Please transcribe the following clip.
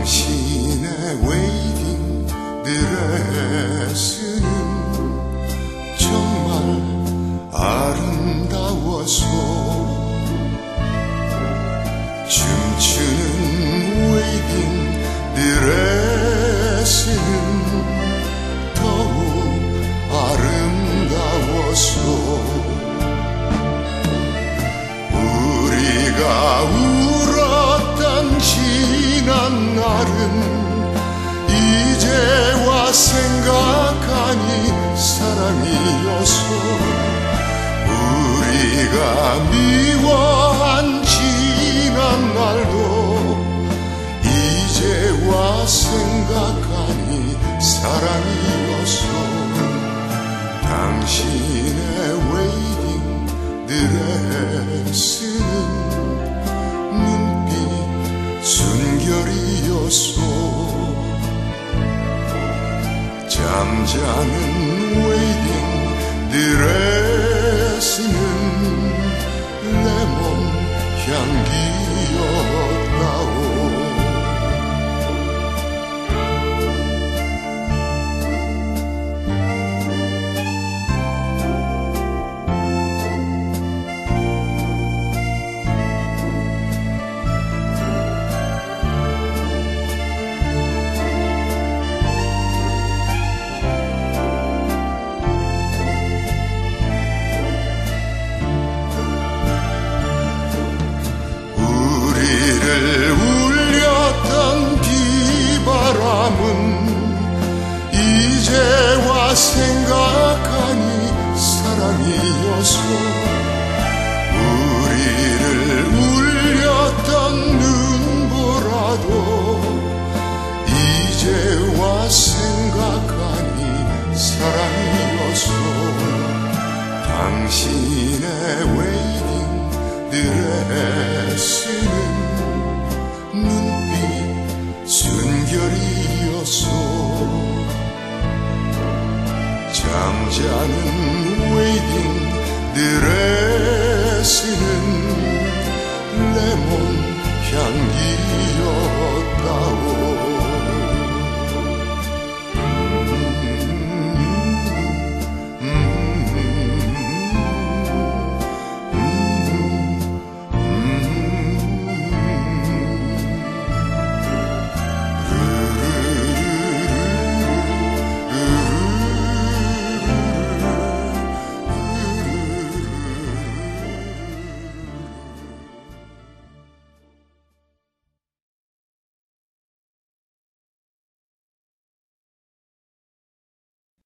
당신의 웨이팅 드레스는 정말 아름다워서 생각하니 사랑이어서 우리가 미워한 지난 날도 이제와 생각하니 사랑이어서 당신의 웨이딩 드 잠자는 웨이딩 드레 울렸던 비바람은 이제와 생각하니 사랑이어서 우리를 울렸던 눈보라도 이제와 생각하니 사랑이어서 당신 잠자는 웨이딩 드레스는